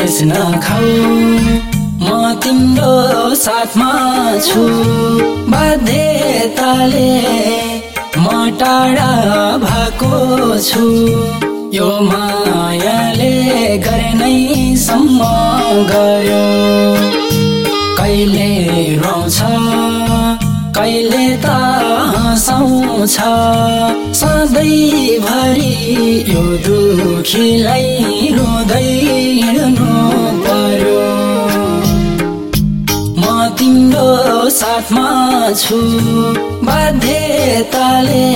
हरेस नखाऊ। म तिम्रो साथमा छु। बाध्यताले म टाढा भएको छु। यो मायाले गर्ने सम्म गर्यो कहिले रोउँछ कहिले त हँसाउँछ सधैँभरि यो दुखीलाई रुँदै हिँड्नु पर्यो म तिम्रो साथमा छु। बाध्यताले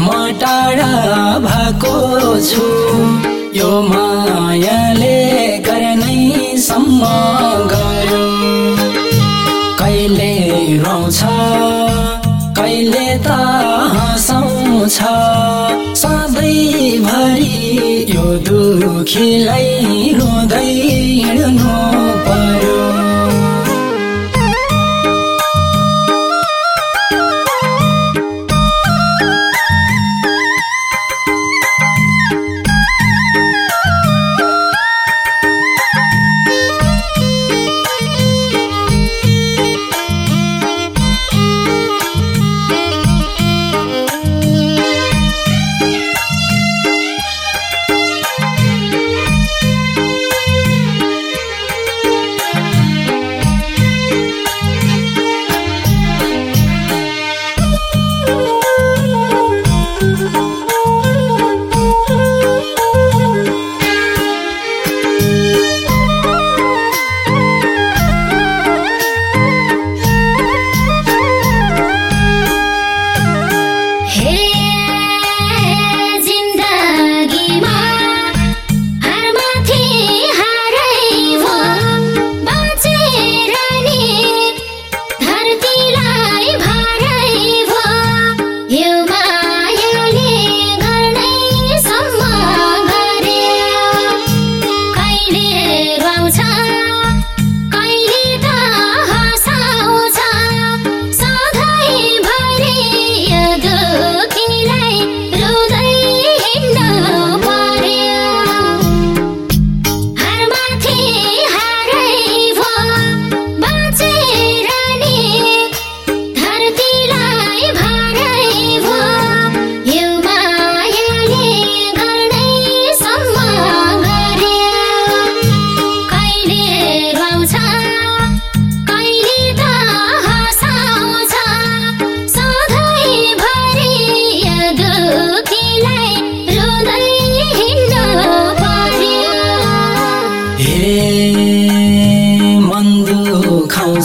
म टाढा भएको छु। यो मायाले गर्नै सम्म त हँसाउँछ। सधैँभरि यो दुखीलाई रुँदै हिँड्नु।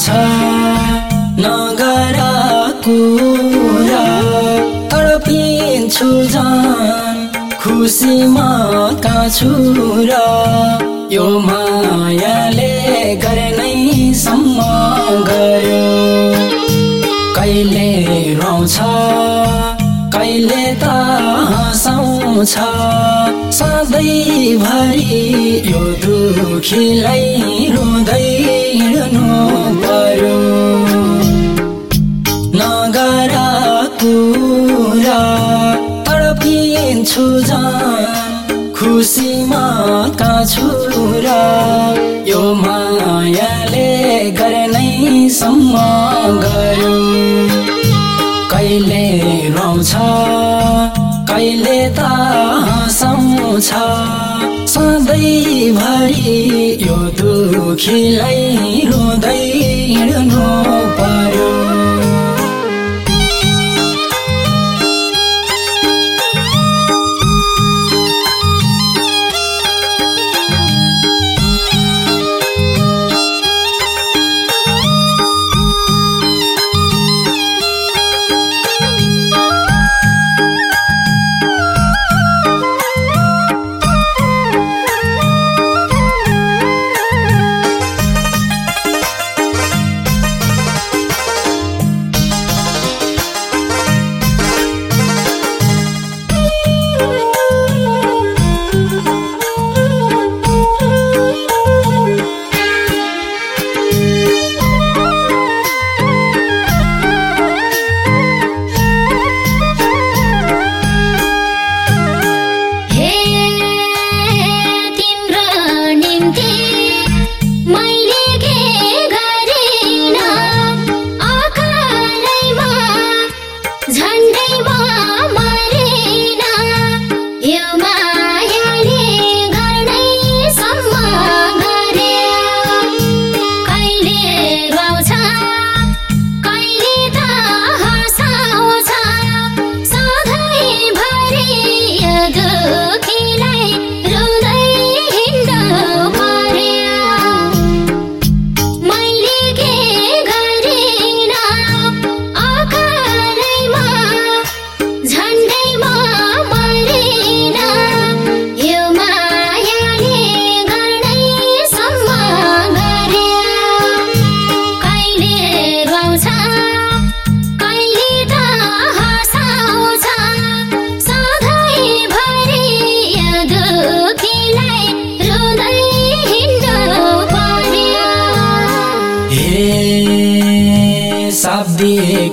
दुखाउँछ नगर कुरा तडपिन्छु झन्। खुसीमा काछु र यो मायाले गर्नै सम्म गर्यो। कहिले रोउँछ? कहिले त हँसाउँछ। सधैँभरि यो दुखीलाई रुँदै हिँड्नु पर्यो। नगर कुरा तडपिन्छु झन् खुसीमा र यो मायाले गर्नै सम्म गर्यो। कहिले रोउँछ कहिले त हँसाउँछ सधैँभरि यो दुखीलाई रुँदै हिँड्नु पर्यो।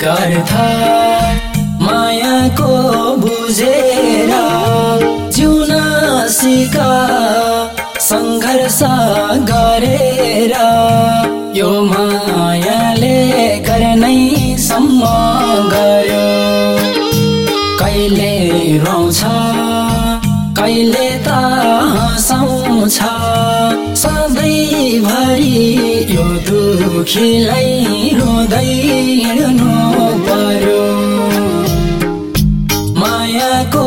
अर्थ मायाको बुझेर जिउन सिक सङ्घर्ष गरेर यो मायाले गर्नै सम्म गर्यो कहिले रोउँछ कहिले त हँसाउँछ सधैँभरि यो दुखीलाई रुँदै हिँड्नु पर्यो मायाको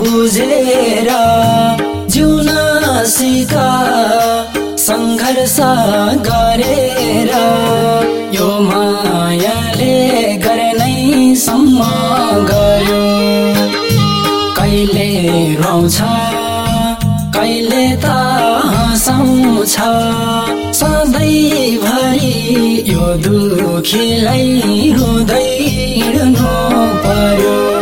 बुझेर जिउन सिक सङ्घर्ष गरेर यो मायाले गर्नै सम्म गर्यो कहिले रोउँछ कहिले त हँसाउँछ सधैँभरि यो दुखीलाई रुँदै हिँड्नु पर्यो।